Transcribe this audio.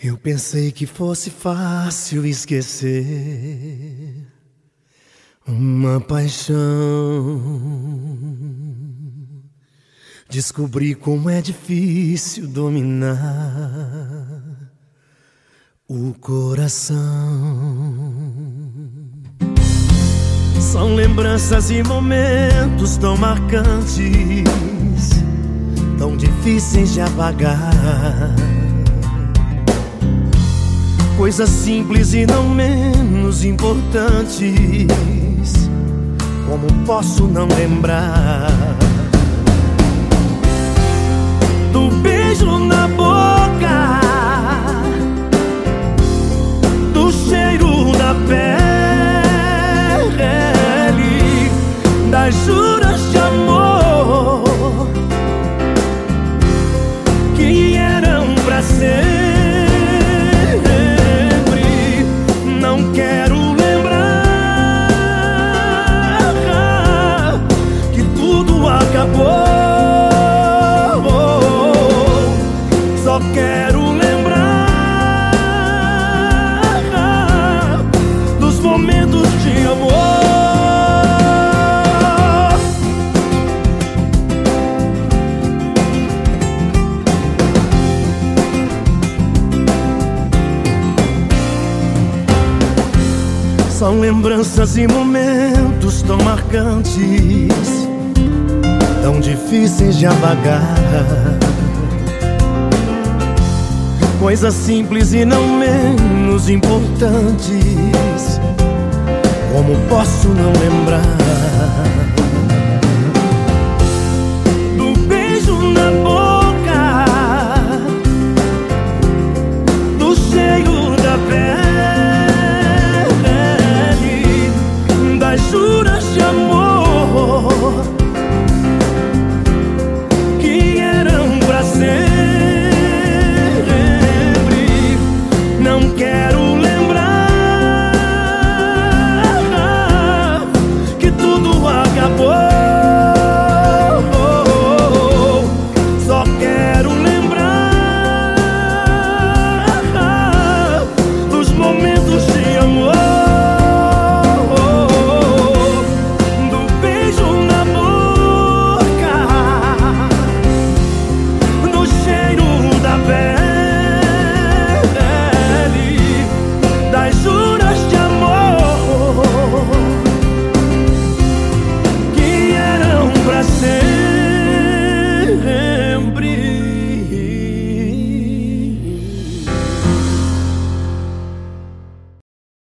Eu pensei que fosse fácil esquecer uma paixão. Descobri como é difícil dominar o coração. São lembranças e momentos tão marcantes, tão difíceis de apagar coisas simples e não menos importantes. Como posso não lembrar do beijo na boca, do cheiro na pele, das juras de amor que eram pra ser. Quero lembrar dos momentos de amor. São lembranças e momentos tão marcantes, tão difíceis de apagar. Coisas simples e não menos importantes. Como posso não lembrar? juras de amor